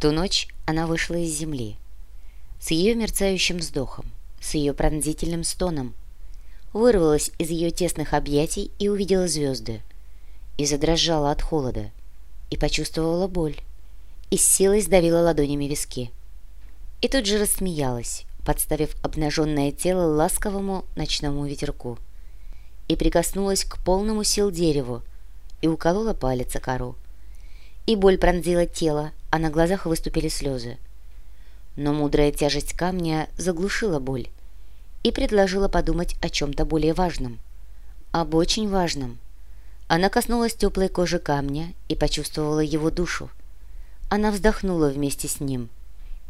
ту ночь она вышла из земли. С ее мерцающим вздохом, с ее пронзительным стоном. Вырвалась из ее тесных объятий и увидела звезды. И задрожала от холода. И почувствовала боль. И с силой сдавила ладонями виски. И тут же рассмеялась, подставив обнаженное тело ласковому ночному ветерку. И прикоснулась к полному сил дереву, и уколола палец о кору. И боль пронзила тело, а на глазах выступили слезы. Но мудрая тяжесть камня заглушила боль и предложила подумать о чем-то более важном. Об очень важном. Она коснулась теплой кожи камня и почувствовала его душу. Она вздохнула вместе с ним,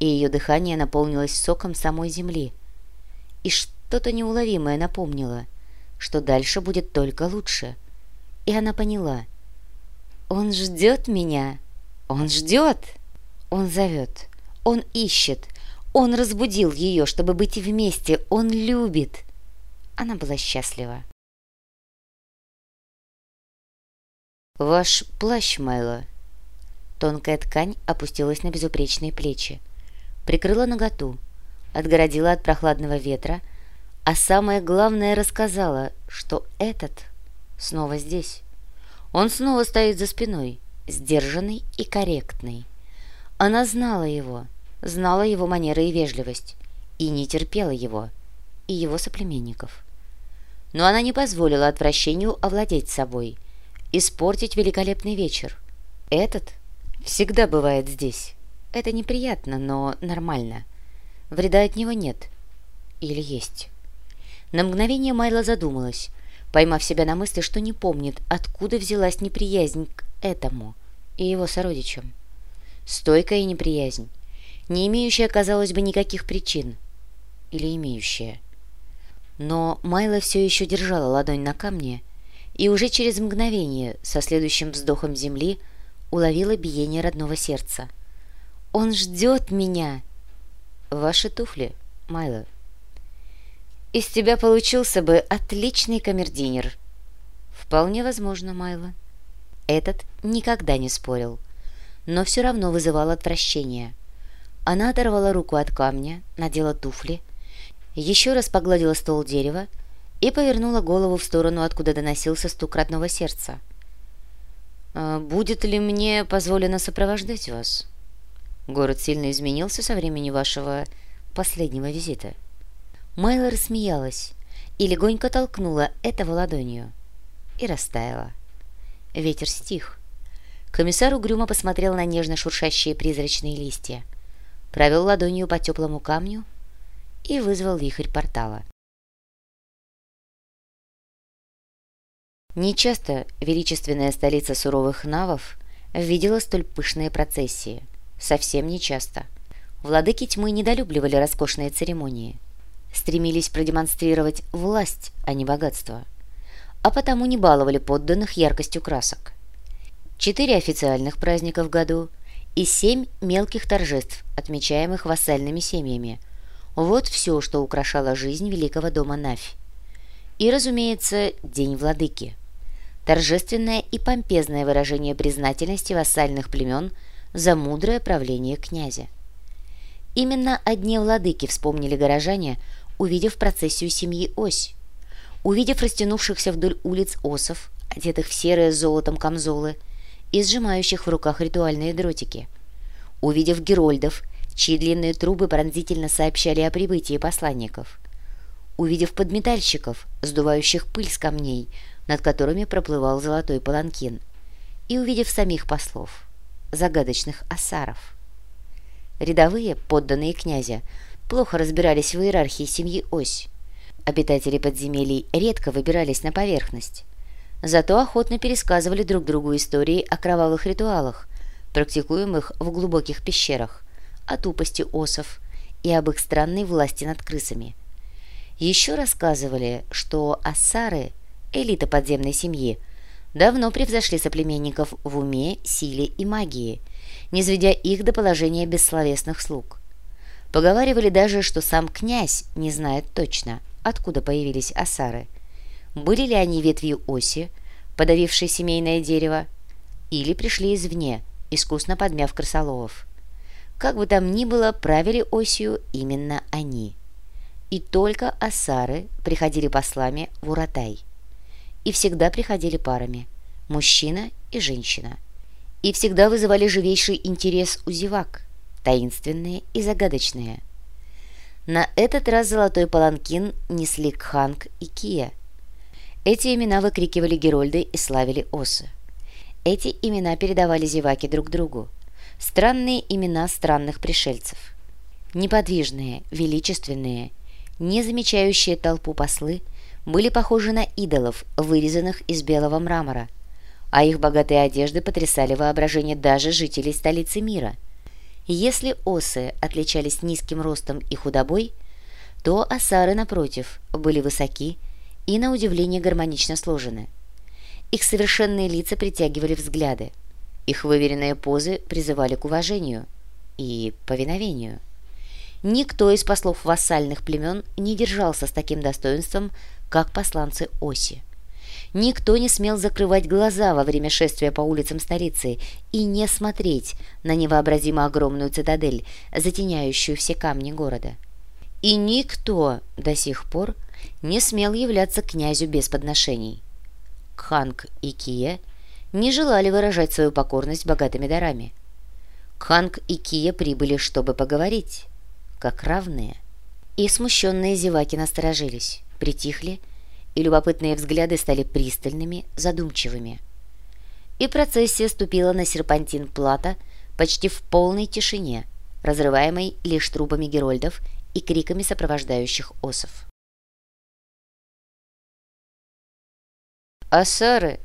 и ее дыхание наполнилось соком самой земли. И что-то неуловимое напомнило, что дальше будет только лучше. И она поняла. «Он ждет меня! Он ждет!» Он зовет, он ищет, он разбудил ее, чтобы быть вместе, он любит. Она была счастлива. «Ваш плащ, Майло». Тонкая ткань опустилась на безупречные плечи, прикрыла наготу, отгородила от прохладного ветра, а самое главное рассказала, что этот снова здесь. Он снова стоит за спиной, сдержанный и корректный. Она знала его, знала его манеры и вежливость, и не терпела его, и его соплеменников. Но она не позволила отвращению овладеть собой, испортить великолепный вечер. Этот всегда бывает здесь. Это неприятно, но нормально. Вреда от него нет. Или есть. На мгновение Майла задумалась, поймав себя на мысли, что не помнит, откуда взялась неприязнь к этому и его сородичам стойкая неприязнь, не имеющая, казалось бы, никаких причин. Или имеющая. Но Майла все еще держала ладонь на камне и уже через мгновение, со следующим вздохом земли, уловила биение родного сердца. «Он ждет меня!» «Ваши туфли, Майла». «Из тебя получился бы отличный камердинер. «Вполне возможно, Майла». Этот никогда не спорил но все равно вызывал отвращение. Она оторвала руку от камня, надела туфли, еще раз погладила ствол дерева и повернула голову в сторону, откуда доносился стук родного сердца. «А «Будет ли мне позволено сопровождать вас? Город сильно изменился со времени вашего последнего визита». Майла рассмеялась и легонько толкнула этого ладонью и растаяла. Ветер стих. Комиссар угрюмо посмотрел на нежно шуршащие призрачные листья, провел ладонью по теплому камню и вызвал вихрь портала. Нечасто величественная столица суровых навов видела столь пышные процессии. Совсем нечасто. Владыки тьмы недолюбливали роскошные церемонии. Стремились продемонстрировать власть, а не богатство. А потому не баловали подданных яркостью красок четыре официальных праздника в году и семь мелких торжеств, отмечаемых вассальными семьями. Вот все, что украшало жизнь великого дома Нафь. И, разумеется, День Владыки. Торжественное и помпезное выражение признательности вассальных племен за мудрое правление князя. Именно о Дне Владыки вспомнили горожане, увидев процессию семьи Ось. Увидев растянувшихся вдоль улиц осов, одетых в серые с золотом камзолы, и сжимающих в руках ритуальные дротики. Увидев герольдов, чьи длинные трубы пронзительно сообщали о прибытии посланников. Увидев подметальщиков, сдувающих пыль с камней, над которыми проплывал золотой паланкин. И увидев самих послов, загадочных асаров. Рядовые, подданные князя, плохо разбирались в иерархии семьи Ось. Обитатели подземелий редко выбирались на поверхность. Зато охотно пересказывали друг другу истории о кровавых ритуалах, практикуемых в глубоких пещерах, о тупости осов и об их странной власти над крысами. Еще рассказывали, что ассары, элита подземной семьи, давно превзошли соплеменников в уме, силе и магии, не сведя их до положения бессловесных слуг. Поговаривали даже, что сам князь не знает точно, откуда появились асары – были ли они ветвью оси, подавившей семейное дерево, или пришли извне, искусно подмяв крысоловов. Как бы там ни было, правили осью именно они. И только асары приходили послами в Уратай. И всегда приходили парами – мужчина и женщина. И всегда вызывали живейший интерес у зевак, таинственные и загадочные. На этот раз золотой паланкин несли Кханг и Кия. Эти имена выкрикивали Герольды и славили Осы. Эти имена передавали зеваки друг другу. Странные имена странных пришельцев. Неподвижные, величественные, не замечающие толпу послы, были похожи на идолов, вырезанных из белого мрамора, а их богатые одежды потрясали воображение даже жителей столицы мира. Если осы отличались низким ростом и худобой, то осары, напротив, были высоки и, на удивление, гармонично сложены. Их совершенные лица притягивали взгляды. Их выверенные позы призывали к уважению и повиновению. Никто из послов вассальных племен не держался с таким достоинством, как посланцы Оси. Никто не смел закрывать глаза во время шествия по улицам столицы и не смотреть на невообразимо огромную цитадель, затеняющую все камни города. И никто до сих пор не смел являться князю без подношений. Кханг и Кия не желали выражать свою покорность богатыми дарами. Кханг и Кия прибыли, чтобы поговорить, как равные. И смущенные зеваки насторожились, притихли, и любопытные взгляды стали пристальными, задумчивыми. И процессия ступила на серпантин плата почти в полной тишине, разрываемой лишь трубами герольдов и криками сопровождающих осов. Асары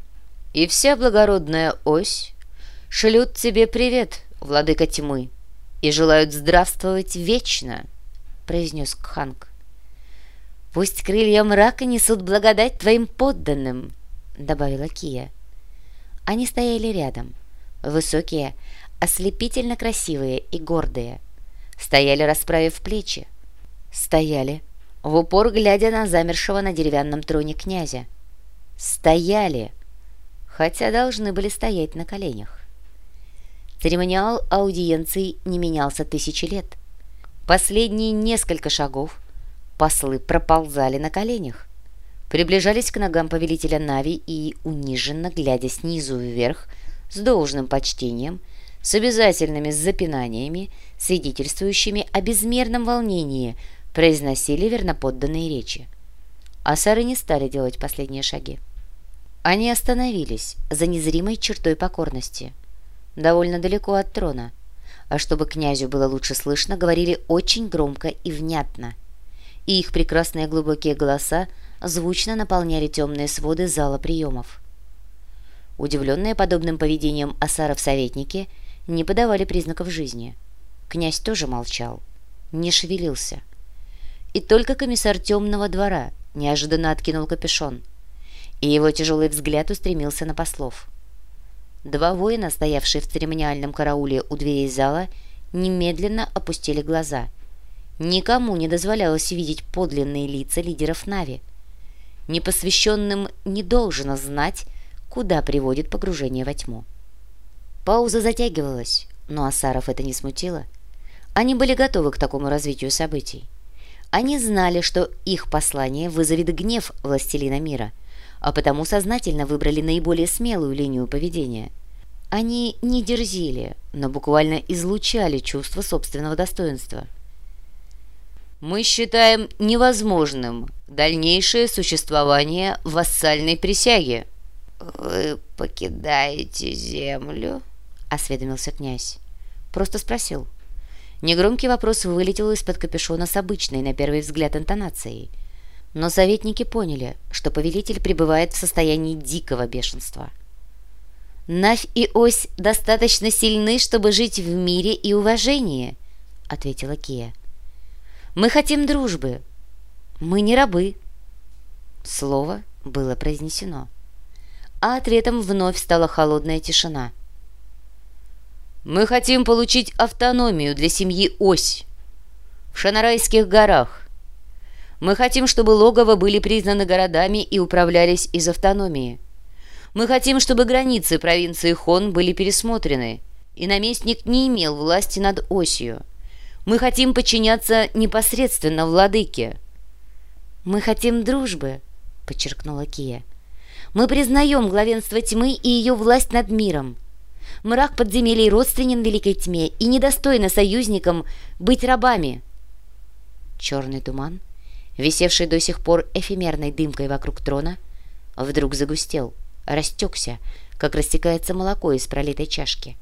и вся благородная ось шлют тебе привет, владыка тьмы, и желают здравствовать вечно, — произнес Кханг. «Пусть крылья мрака несут благодать твоим подданным», — добавила Кия. Они стояли рядом, высокие, ослепительно красивые и гордые. Стояли, расправив плечи. Стояли, в упор глядя на замершего на деревянном троне князя стояли, хотя должны были стоять на коленях. Церемониал аудиенции не менялся тысячи лет. Последние несколько шагов послы проползали на коленях, приближались к ногам повелителя Нави и, униженно глядя снизу вверх, с должным почтением, с обязательными запинаниями, свидетельствующими о безмерном волнении, произносили верноподданные речи. А сары не стали делать последние шаги. Они остановились за незримой чертой покорности, довольно далеко от трона, а чтобы князю было лучше слышно, говорили очень громко и внятно, и их прекрасные глубокие голоса звучно наполняли темные своды зала приемов. Удивленные подобным поведением асаров-советники не подавали признаков жизни. Князь тоже молчал, не шевелился. И только комиссар темного двора неожиданно откинул капюшон – и его тяжелый взгляд устремился на послов. Два воина, стоявшие в церемониальном карауле у дверей зала, немедленно опустили глаза. Никому не дозволялось видеть подлинные лица лидеров Нави. Непосвященным не должно знать, куда приводит погружение во тьму. Пауза затягивалась, но Асаров это не смутило. Они были готовы к такому развитию событий. Они знали, что их послание вызовет гнев властелина мира – а потому сознательно выбрали наиболее смелую линию поведения. Они не дерзили, но буквально излучали чувство собственного достоинства. «Мы считаем невозможным дальнейшее существование вассальной присяги». «Вы покидаете землю?» — осведомился князь. Просто спросил. Негромкий вопрос вылетел из-под капюшона с обычной, на первый взгляд, интонацией — но советники поняли, что повелитель пребывает в состоянии дикого бешенства. «Навь и ось достаточно сильны, чтобы жить в мире и уважении», — ответила Кия. «Мы хотим дружбы. Мы не рабы». Слово было произнесено, а ответом вновь стала холодная тишина. «Мы хотим получить автономию для семьи Ось в Шанарайских горах, мы хотим, чтобы логово были признаны городами и управлялись из автономии. Мы хотим, чтобы границы провинции Хон были пересмотрены, и наместник не имел власти над осью. Мы хотим подчиняться непосредственно владыке». «Мы хотим дружбы», — подчеркнула Кия. «Мы признаем главенство тьмы и ее власть над миром. Мрак подземелий родственен великой тьме и недостойно союзникам быть рабами». Черный туман, висевший до сих пор эфемерной дымкой вокруг трона, вдруг загустел, растекся, как растекается молоко из пролитой чашки.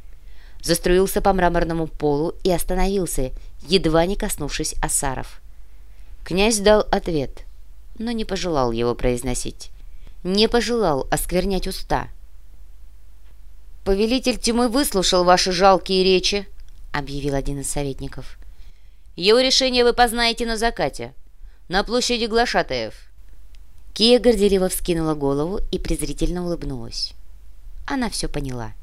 Заструился по мраморному полу и остановился, едва не коснувшись осаров. Князь дал ответ, но не пожелал его произносить. Не пожелал осквернять уста. «Повелитель тьмы выслушал ваши жалкие речи», — объявил один из советников. «Его решение вы познаете на закате, на площади Глашатаев». Кия горделиво вскинула голову и презрительно улыбнулась. Она все поняла.